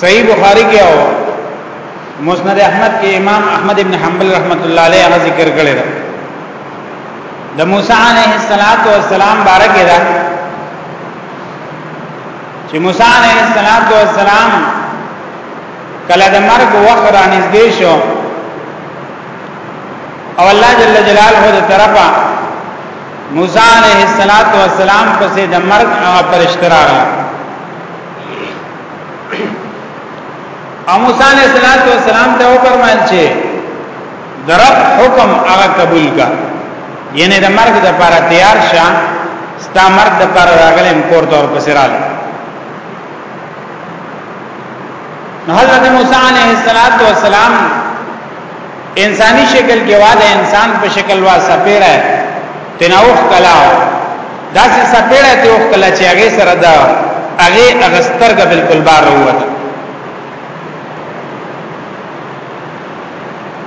صحیح بخاری کې او مسند احمد کې امام احمد ابن حنبل رحمت الله علیه هغه ذکر کړی دی د موسی علیه السلام بارک ده چې موسی علیه السلام کله د مرګ وخت را نږدې شو او الله جل جلاله د طرفه موسی علیہ السلام پسې د مرګ هغه پرشتہ راغله او موسی علیہ الصلوۃ والسلام ته وفرمایل چې درب حکم هغه قبول کا یعنی د مرګ د لپاره تیار شه ستا مرګ د لپاره راغلم کور تور پسراله نو حضرت موسی علیہ الصلوۃ والسلام انسانی شکل کې واده انسان په شکل وا سپیره تناوخ کلا داسې سپیره ته وخ کلا چې هغه سره دا هغه اغسترګه بالکل بار وروته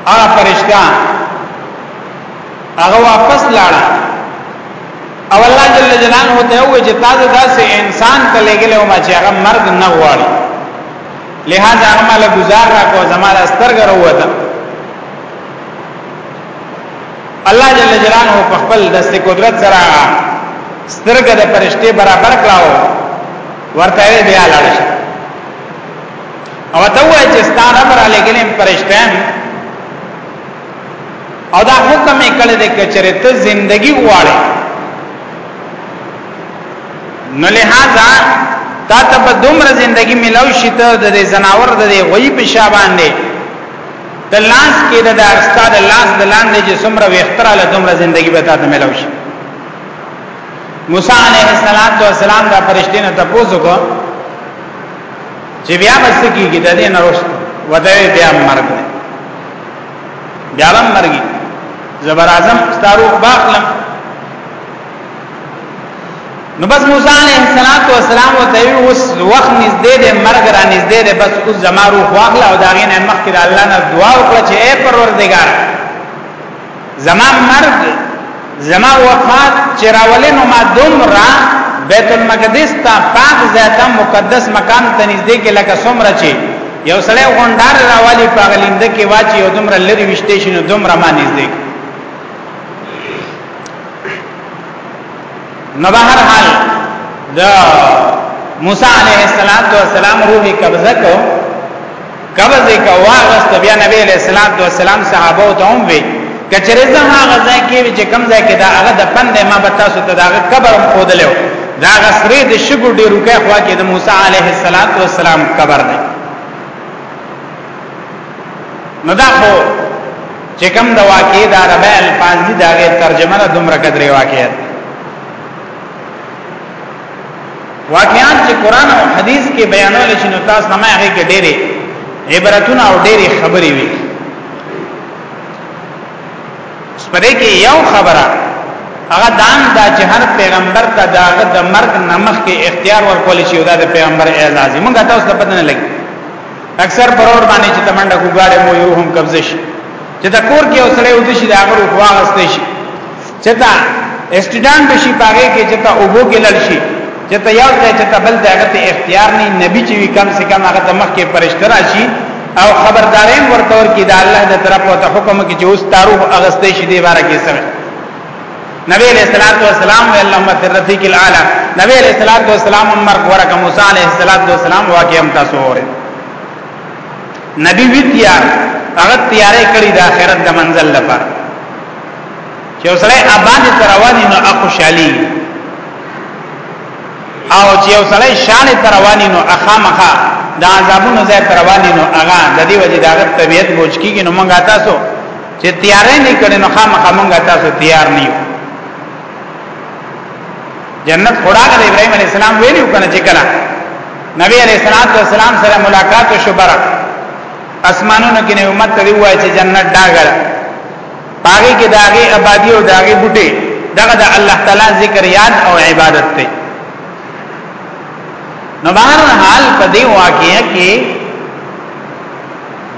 هغه فرشتہ هغه واپس لاړه او الله جل جلاله ته وې چې تاسو داسې انسان ته لګلې او ما چې هغه مرګ نه غواړي لہذا هغه مال گزار را کو زما د سترګ وروته الله جل جلاله په خپل دست قدرت سره سترګ د پرشته برابر کړاو ورته بیا لاړ شي او ته وای چې ستاره پر لګلې پرشته او دا حکم یې کړی دی چې ته ژوندۍ غواړې نو لہذا تا ته په دومره زندگی ملو شي ته د زناور د غوی په شا باندې د لاس کې د استاد لاس د لاندې چې څومره وختره له دومره زندگی به تا ته ملو شي موسی علیه السلام دا فرشتي نه تاسو کو چې بیا بس کیږي د دې نه وروسته وته بیا مرګ دی بیا هم مرګي زبر اعظم ستارو باخلم نو بس موسی علیہ الصلوۃ والسلام ته اوس وخت نږدې دی مرګ را نږدې دی بس اوس زمارو واخله او داغه نه مخکې الله نه دعا وکړه چې اے پروردگار زما مرګ زما وفات چې راولې نو ما دوم را بیت المقدس ته پاک ذاته مقدس مکان ته نږدې کې لکه څومره چې یو سړی غونډار راوالی په غلینده کې واچي او دومره لري وشته شنو دومره ما نږدې نو بهر حال د موسی علیه السلام روح قبضه کو قبضه کو واغست بیا نبی علیہ الصلوۃ والسلام صحابه ته هم وی کچره زه هغه ځای کې چې کم ځای کې دا هغه د پند ما به تاسو ته دا قبر خودلو دا غسرې د شګو ډیرو کې خوا کې د موسی علیه السلام قبر دی نو دا خو چې کوم د واقعې د عربی الفاظ دي دا غي ترجمه ده دومره قدرې واقعیت واقعات چې قران او حديث کې بیانول شي نو تاسو نه هغه کې ډېری عبرتونه او ډېری خبرې وي سپدې کې یو خبره هغه دام دا چې هر پیغمبر ته داغه د مرګ نمخ کې اختیار ورکول شي او دا د پیغمبر اعزاز موږ تاسو ته پته نه لګي اکثر پرور باندې چې تمنډه کوګاړې مو یو هم قبضه شي چې دا کور کې اوسړې ودی شي دا غرو خواغستې شي چې دا استډان بشي پاګه کې چې تا اوبو کې لړ شي چې تا یو ځای چې تا بل دغه ته اختیار نه نبی چې وی کم سے کم هغه ته مخ کې پرشتہ راشي او خبردارین ورته ور کې دا الله د طرف او ته حکم کې چې اوس تعارف اغستې شي دی بار کې سره نبی علیہ الصلوۃ والسلام وی اللهم فی الرفیق الاعلى نبی علیہ الصلوۃ والسلام عمر ورک موسی علیہ الصلوۃ والسلام واقعا تاسو وره نبی وی تیار هغه تیارې کړی د آخرت د منزل لپاره چې اوسړه ابان تروانی نو اخوشالي او چې اوسړه شان تروانی نو اخامخه د عذابونو ځای تروانی نو هغه د دې وجې دغه طبيعت بوج کیږي نو مونږه تاسو چې تیارې نه کړي نو خامخا مونږ تاسو تیار نه یو جنت خدا د ابراهيم عليه السلام ویلو کنه چې کله نبی عليه السلام سره ملاقات شو بره اسمانونو کې نه امت ته وایي چې جنت داګر پاګه کې داګه آبادی او داګه بوټي دغه د الله تعالی ذکر یاد او عبادت ته نو بهر حال په دې واقعې کې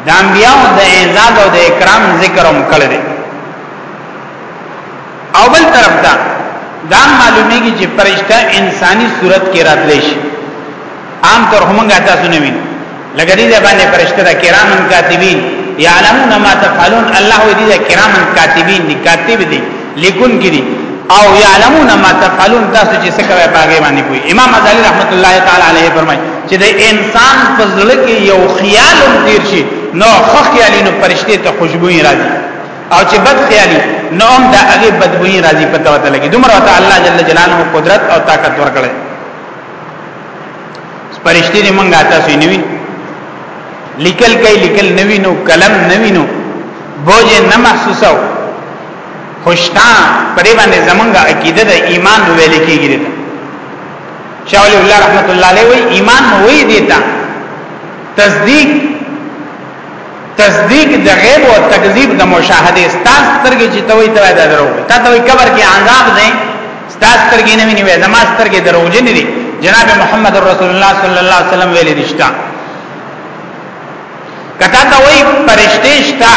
د انبیاء د اعزاز او د اکرام ذکر هم کړی دی او بل طرف ته دا معلومیږي چې فرشتہ انساني صورت کې راتلی شي عام طور هم تاسو نه وینئ لکه دې باندې فرشتہ د کرامن کاتبین یعلمون ما تفعلون الله دې کرامن کاتبین دي کاتب دي لیکون کې دي او يعلمون ما تفعلون تاسو چې څه کوي پاګې باندې کوي امام غزالی رحمت الله تعالی علیه فرمایي چې د انسان په ځل کې یو خیال تیر شي نو خو خیالي نو فرشته ته خوشبوئی راځي او چې بد خیالي نو هم دا هغه بدبوئی راځي پته وته لګي دومره ته الله جل جلاله قدرت او طاقت ورکړي فرشتي دې مونږه تاسو نیوي لیکل کوي لیکل نوی نو قلم نوی نو بوج نه محسوسو خوشتا په دې باندې زمونږه عقیده د ایمان ویل کېږي ده شاول الله رحمت الله علیه وی ایمان وی دیتا تصدیق تصدیق د غیب او تکذیب د مشاهده ستاس ترګه چې توي توي دا درو تا توي قبر کې عذاب دی ستاس ترګه نه ویني وې زماس ترګه درو جن دي جناب محمد رسول الله صلی الله علیه وسلم ویلي رښتا کتا ته وای فرشتي شتا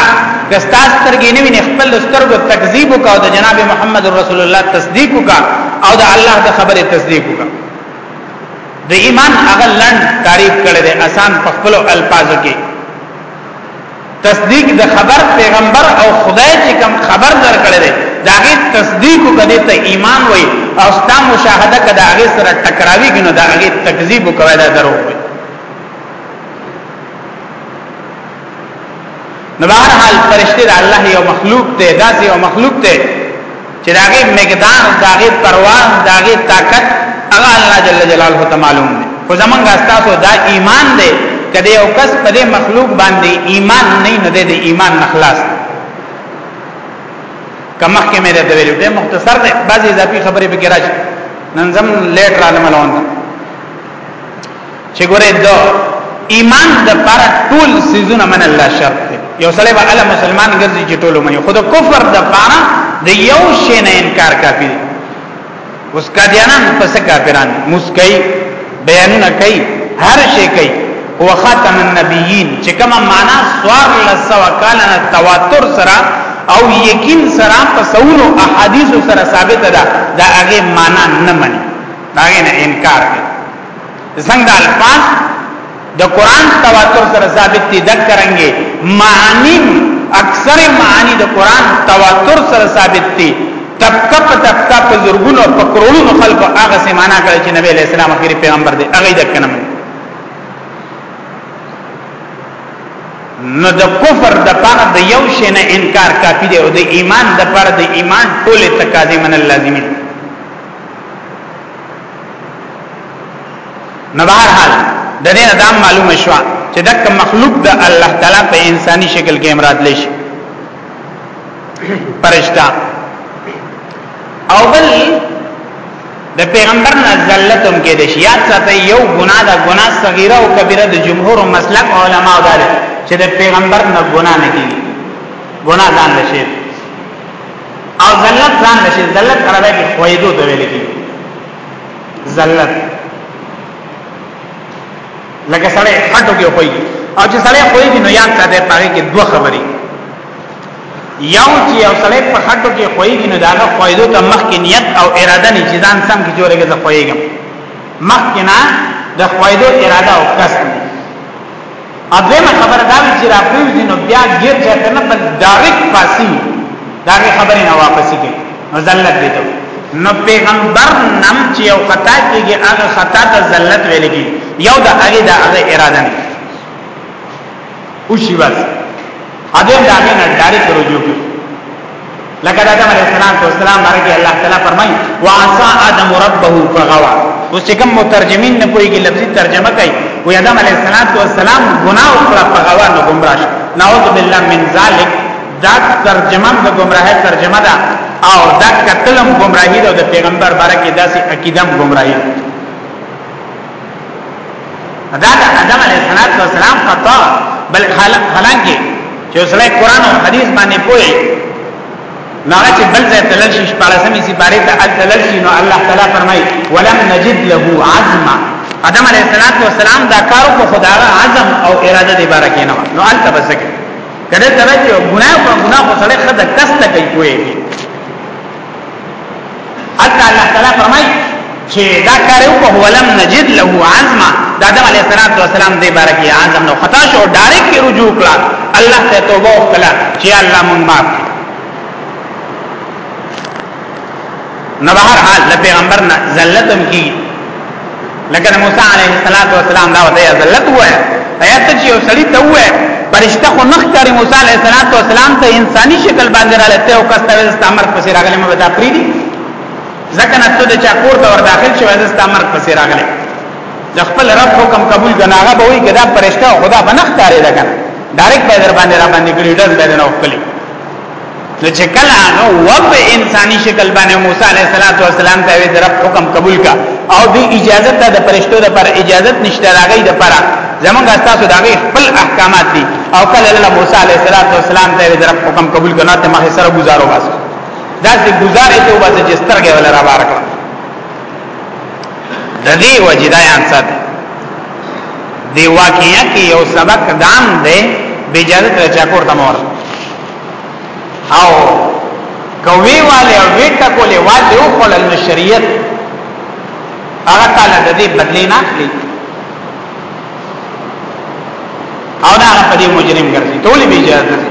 کستا سترګې نه ویني خپل سترګو تکذیب وکاو د جناب محمد رسول الله تصدیق وکا او د الله د خبره تصدیق وکا د ایمان هغه لند تعریف کړي دي آسان په خپل الفاظو کې تصدیق د خبر پیغمبر او خدای چې کوم خبر درکړي دي داغه تصدیق کړي ته ایمان وای او ستا مشاهده کړه داغه سره ټکراوی کنه داغه تکذیب کوي دا درو وي نو بهر حال فرشته د الله یو مخلوق دی داسې یو مخلوق دی چې داغه مقدار داغه پرواز داغه طاقت هغه الله جل جلاله ته معلوم دی خو زمونږ استاسو دا ایمان دی کله یو کس په دې مخلوق باندې ایمان نه نه دی د ایمان نخلاص کما کې مې ده ویلو ته مختصر ده بعضی اضافي خبرې به کې راځي نن زم لیټ را لملون چې ګوره د ایمان د پر ټول سيزونه من الله شرط دی یو سړی به الله مسلمان ګرځي چې ټول مې خود کفر د پاره د یو شی نه انکار کافي دی اوس کادیانان پس کافران مسکای بیانونه کوي هر شی کوي هو خاتم النبیین چې کومه معنا سوار لسو کالن تواتر سره او یقین سره په سونو احادیث سره ثابت ده دا هغه معنا نه مني دا نه انکار کوي څنګه الفاظ د قران تواتر سره ثابت دي د کرانګي معنی اکثر معنی د قران تواتر سره ثابت دي تکپ تکپ په زرګونو په کرونو خلکو هغه سمانا کړی چې نبی اسلام اخیری پیغمبر دی هغه د کنه نو د کفر د پاره د یو شی نه انکار کافی دی او د ایمان د پاره د ایمان ټول تقاضې من لازمي نه بهر حال د دې ادم معلومه شو چې دک مخلوق د الله تعالی په انساني شکل کې امراد لشي پرشتہ او بل د پیغمبر نه ذلت هم کې د شیات ساته یو ګناه ده ګناه صغیره او کبیره د جمهور مسلک علما او دار چې د پیغمبر نه ګناه نه کیږي ګناه ځان نشي او ذلت ځان نشي ذلت عربی کې خویدو ته ویل کی ذلت لکه سړی خټو کې خوې او چې سړی خوې نو یاد ساته پاره کې دوه خبرې یو چې یو سړی په خټو کې خوې نو دا نه خوېدو ته مخ کې نیت او اراده نه چې ځان سم کې جوړېږي ته خوېږم مخ کې نه د خوېدو اراده او قصد اځمه خبره دا وی چې راپریو دي نو بیا غیر ځای ته نه بل ډایرک پاسی دا خبره نه واپس کی نو ذلت دي ته نو پیغمبر نم چې یو خطا کیږي هغه خطا ته ذلت ویل کی یو د هغه د هغه اراده نه او شی بس اذن دا مين ډاري شروع کیو لکه دا آدم علیہ السلام تو السلام بارکی اللہ تعالی فرمائی وعصا آدم ربه فغوا اوس چې کوم مترجمین نه پويږي لفظي ترجمه کوي و آدم علیہ السلام تو السلام گناہ وکړه فغوا نو گمراه شو نعوذ بالله من ذلک دا ترجمه د گمراهه ترجمه ده او دا کتلم گمراهی ده د پیغمبر بارکی داسې عقیدم گمراهی ده دا د آدم علیه السلام خطا بل حالانکه چې سره قران او حدیث باندې پوي نو هغه چې بل ځای تلل شي شپږمې سي بارې ته تلل شي نو الله تعالی فرمای ولم نجد له عزم آدم علیه السلام دا کارو کو خدا عزم او اراده دی بارکه نه نو البته بسکه کله ترجه ګناه په ګناه په سره خدای کس ته کوي حتی الله تعالی فرمایي چې دا کار یو په ولم نجد له عزم د آدم علی السلام د بارکی عزم نو خطا شو ډایرک رجوع کړه الله ته توبه وکړه چې الله مونږ معاف نو بهر حال پیغمبر نه ذلتم کی لکه موسی علیه السلام دا وته ذلت وای آیات چې یو سړی ته وای پرشتہ خو نخ کاری موسی علیه السلام ته انساني شکل باندې رااله او کسته وز تامر پسې راغلی مې وتا پریدي ځکه نه ته د چا کور ته ور داخل شوی وز تامر پسې راغلی د خپل رب حکم قبول غناغه به وي کدا پرشتہ خدا بنخ کاری دا کنه ډایرک به در باندې را باندې کړی ډز به نه وکړي نو چې کله هغه وب انساني شکل باندې موسی عليه السلام ته وی درب حکم قبول کا او دی اجازه ته د پرشتو د پر اجازه نشته راغی د پر زمونږ تاسو دا خپل احکامات دي او کله الله موسی عليه السلام ته درب حکم قبول کنا ته مخه سره گزارو بس دا چې گزارې ته وبس چې سترګې ولا را بار کړ د دې وجدا یان سات دی واقعیا کې یو سبق دام دی بجازت رچا کور تمور او کوي والے او وی ټکولې والے او خپل شریعت هغه تعالی د دې بدلی نه اخلي او دا هغه په دې مجرم ګرځي ټول به اجازه ده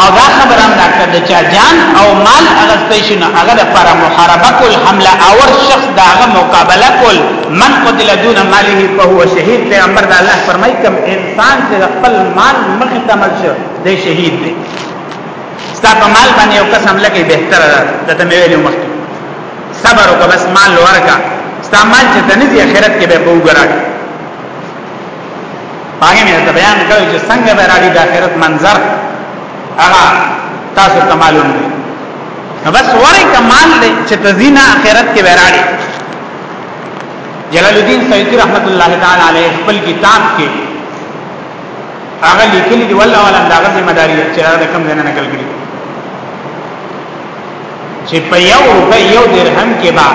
او دا خبره هم راکړه د چا جان او مال اغستې شنو هغه د پر محاربه کول حمله اور شخص دا هغه مقابله کول من قتل دون ماله فهو شهید پیغمبر د الله فرمایي کوم انسان چې خپل مال مخ ته مل شو دی شهید دی ستا په مال باندې یو قسم لګي بهتره ده ته مې ویلو مخ صبر وکړه بس مال ورکا ستا مال چې تنځي اخرت کې به وګورئ باندې مې ته بیان کړو چې څنګه به راځي د آخرت منظر هغه تاسو ته معلوم دی نو بس وره کمال دی چې تزینا آخرت کې وراړي جلال الدین سیوطی رحمت الله تعالی علیه خپل کتاب کې هغه لیکلي دی والله ولا اندازه ذمہ داری چې هغه کم نه نقل کړي چې په یو روپې یو درهم کې با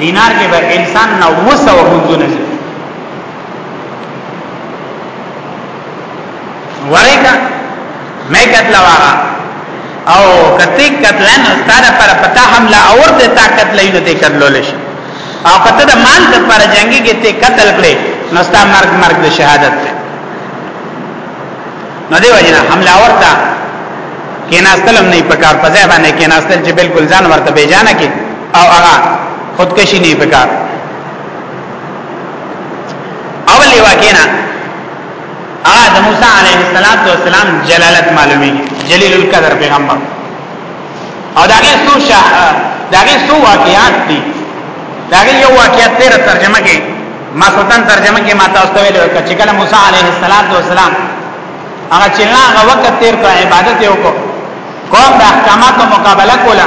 دینار کې به انسان نو وسو منځونه ورګه مې کتل واره او کتی کتلن ستاره پر پتا حمله اور د طاقت لینو ته کړلول شي او کته د مال د پر جنگي کې ته قتل کړي نو ستا مرګ مرګ د شهادت ته نو دی وجنه حمله اور ته کیناستلم نه پکار په ځای باندې کیناستل چې بالکل ځان ورته بیجانه کې او هغه خودکشي نه پکار اول یو کینا هغه د موسی علیه السلام جلالت معلومی جلیل القدر پیغمبر او داګه سو شاه داګه سو واقعات دي داګه یو واقعات تیر ترجمه کې ما سلطان ترجمه کې ما تاسو ته ویل چې کله موسی علیه السلام هغه چې هغه وخت تیر په عبادت یو کو قوم د احکاماتو مقابله کوله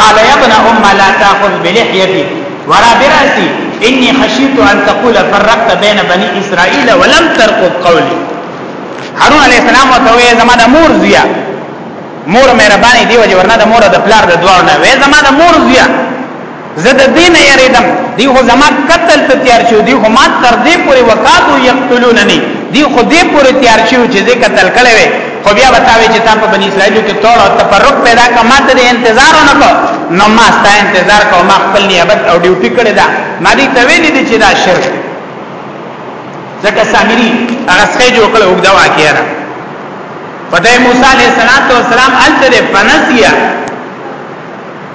قال يا ابن ام لا تاخذ بلحيتي ورا براسي اني خشيت ان تقول فرقت بين بني اسرائيل ولم ترقب قولي هارون عليه السلام ته وې زما د مور زیا مور مې رباني دی وجه ورنه د مور د پلار د دوار نه وې زما د مور زیا زه د دین یریدم دی خو زما قتل ته تیار شو دی خو ما تر دې پورې وکاتو یقتلوننی دی خو دې پورې تیار شو چې زه قتل کړي خو بیا بتاوی چې تا په بنی اسرائیل کې تور او تفرق پیدا کړ ما ته انتظار نه کو نو ما ستا انتظار کو ما خپل نیابت او ډیوټي کړی دا ما دې ته ویلې دي چې دا شرک ځکه سامری هغه څه جوړ کړو وګدا واقعیا پته موسی علیہ السلام تو سلام الته فنسیا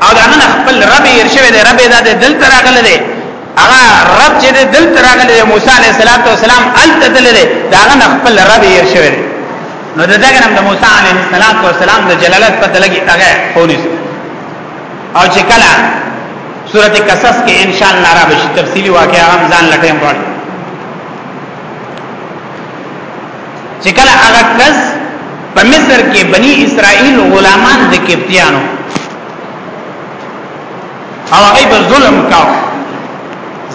او دا نه خپل رب یې ارشوي دی رب یې دا دلته راغله دی هغه رب چې دل تراغله موسی عليه السلام ال تدلله داغه خپل رب یې شوی نو دغه نن د موسی عليه السلام د جلالت په تلګي هغه پولیس او چې کله سورته قصص کې ان شاء الله را به تفصيلي واقعا هم ځان لټیم وړي چې کله هغه کس په مصر کې بني اسرائیل غلامان د کپتیانو او هغه به ظلم کاو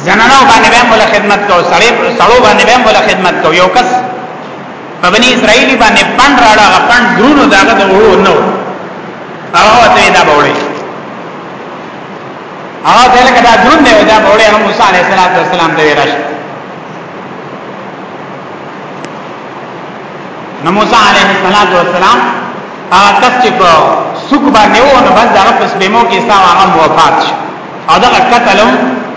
زنانو باندې به مولا خدمت کو سړی سړو باندې به مولا خدمت کو یو کس په بنی اسرائیلی باندې پن راړه غپن درونو داغه د وړو نو هغه ته دا بوړي هغه ته لکه دا درون دی دا بوړي هغه موسی علیه السلام ته ویل شي نو موسی علیه السلام هغه کس چې په سوق باندې و نو بس هغه پس بیمو کې ستا هغه وفات شو او دا قتل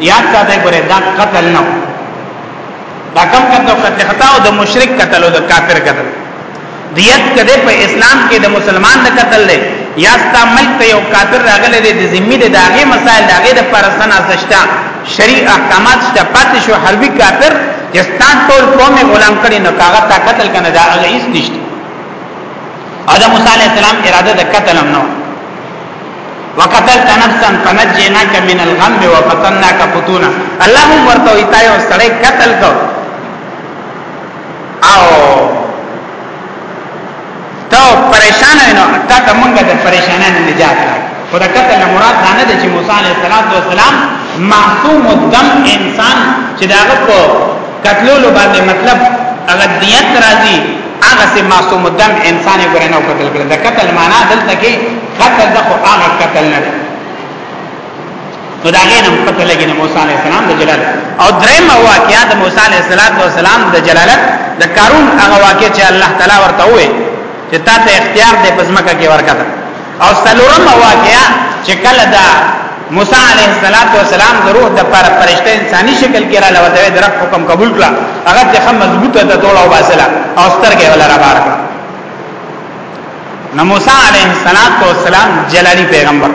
یاد ساته ګره دا قتل نه دا کم قتل قتل خطا او د مشرک قتل او د کافر قتل دیت کده په اسلام کې د مسلمان د قتل دی یا ستا ملک ته یو کافر راغلی دی د ذمہ د داغه مسائل داغه د پرسن ازشتا شرعي احکامات شته پاتې شو حربي کافر چې ستان ټول قوم غلام کړي نو کاغه تا قتل کنه دا هغه هیڅ نشته او د موسی عليه السلام اراده د قتل هم نو وقتلت نفسا فنجيناك من الغم وفتناك فتونا الله ورته ایتا یو سړی قتل کو او ته پریشان نه تا ته مونږ د پریشانانو نجات راکړه خدا کته له مراد دا نه دی چې موسی علیه السلام معصوم الدم انسان چې دا په قتلولو باندې مطلب هغه دیت راځي هغه سي معصوم الدم انسان یې ګره نه قتل کړ د قتل معنا دلته کې قتل د خو هغه قتل نه دی نو دا غي نه پته لګي نو موسی عليه السلام د جلال او دریم واقعیا د موسی عليه السلام د جلالت د قارون هغه واقعیا چې الله تعالی ورته وې چې تا ته اختیار دې پزماکه کې ورکړه او سلورم واقعیا چې کله دا موسی علیه السلام د روح د پر فرشته انساني شکل کې را لوته د رب حکم قبول کړه هغه چې خم مضبوطه د ټوله واسله او سترګې ولا را بار کړه نو موسی علیه السلام جلالی پیغمبر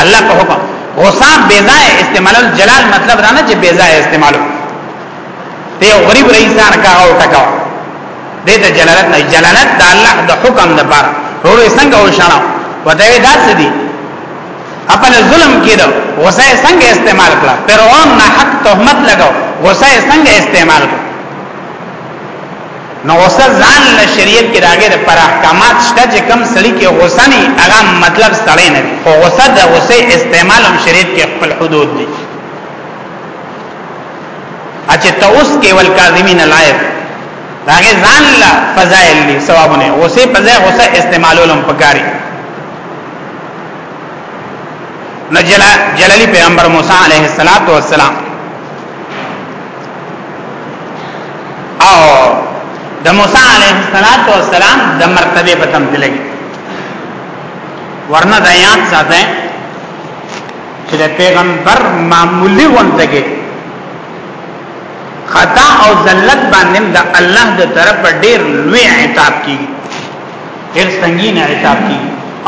الله په حکم حساب بیزا استعمال جلال مطلب دا نه چې بیزا استعمال دی غریب رئیس ځان کا او ټکا دې ته جلالت نه جلالت د الله د حکم د بار ورو څنګه وشاړو وته دا څه دي خپل ظلم کېدو غصه څنګه استعمال کړه فرعون نه حق تهمت لګاو غصه څنګه استعمال کړه نو غصه ځان له شریعت کې راغې ده پر احکامات شته چې کم سړی کې غصه نه هغه مطلب سړی نه خو غصه د غصه استعمال هم شریعت کې خپل حدود دي اچھا ته اوس کې ول کاظمین العیب راغې ځان له فضائل دي ثوابونه غصه په ځای غصه استعمالول هم پکاري نو جلالی پیغمبر موسی علیه السلام او د موسی علیه السلام د مرتبه په تمثيل کې ورنه دا یاد ساته چې د پیغمبر معمولی وندګي خطا او ذلت باندې د الله د طرف ډیر لوی عتاب کی ډیر سنگین عتاب کی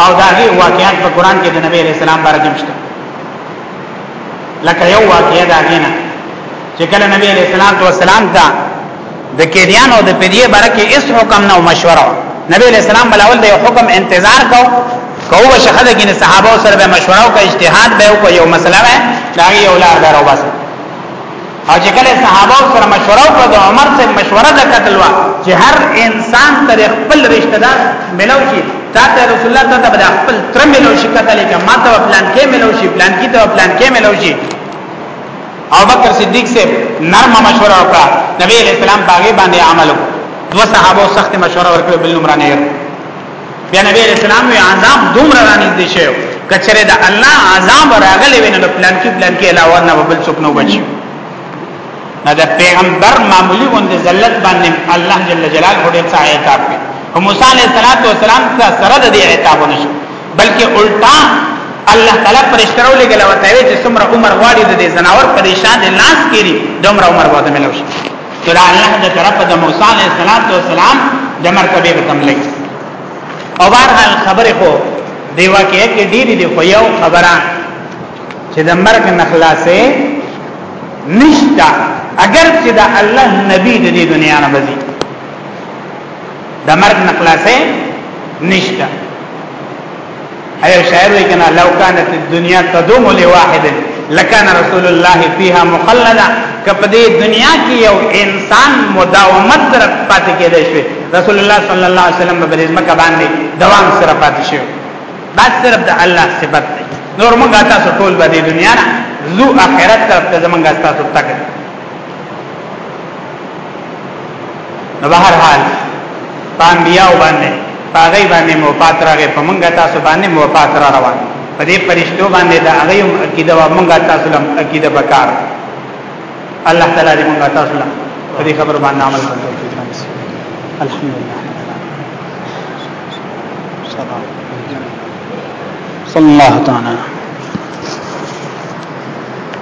او دا هی واقعیت په قران کې د نبی رسول الله برکت لکه یو واقعیا دا غینا چې کله نبی علیہ السلام تو سلام دا د کېدیان او د پدیه برکه اس حکم نو مشوره نبی علیہ السلام بلاول د حکم انتظار کو کو شخص کې صحابه سره به مشوره او اجتهاد به او یو مسله ده دا یو لار درو بس او چې کله صحابه سره مشوره وکړه د عمر سره مشوره د قتل وا چې هر انسان تر خپل رشتہ دار ملو شي تا ته رسول الله ته د خپل تر ملو شي قتل کې ما ته پلان کې ملو شي پلان کې ته پلان کې ملو شي او بکر صدیق سے نرم مشوره وکړه نبی علیہ السلام باغې باندې عمل وکړ دو صحابه سخت مشوره ورکړه بل عمرانه بیا نبی علیہ السلام وی عذاب دومره رانږدې شو کچره د الله عذاب راغلی ویني نو پلان کې پلان کې علاوه نه بل څوک نو بچي نه د پیغمبر معمولی غوند ذلت باندې الله جل جلاله ډېر څه عتاب کوي او موسی علیہ الصلوۃ والسلام سره د دې عتاب نشو بلکې الټا الله تعالی پرشترو لګل ورته چې څومره عمر غواړي د دې زناور پریشان لاس کړي دومره عمر وته ملوي چې دا الله د طرف د موسی علیه السلام د مرتبه په تملې او بهرحال خبره خو دی واقعي کې ډېری دی خو یو خبره چې د مرګ نه خلاصې نشتا اگر چې دا الله نبی د دې دنیا نه بزي د مرګ نه خلاصې نشتا ایو شاعر وی کنا لو کانت الدنيا تدوم لواحد لکان رسول الله فيها مخلدا کپ دې دنیا کې یو انسان مداومت سره پاتې کېدای شي رسول الله صلی الله علیه وسلم په دې مکه باندې دوام سره پاتې شي بس صرف د الله صفت دی نور موږ تاسو ټول به دې دنیا نه زو اخرت طرف ته زمونږ تاسو تک نو بهر حال پام بیا باندې پاغي باندې مو پاتراغه پمنګا تاسو باندې مو پاترا روان په دې پرشتو باندې دا هغه هم عقیده و مونږه تاسو لم عقیده وکړ الله تعالی دې مونږه تاسو لم په دې خبر باندې عمل وکړي الحمدلله صلی الله تعالی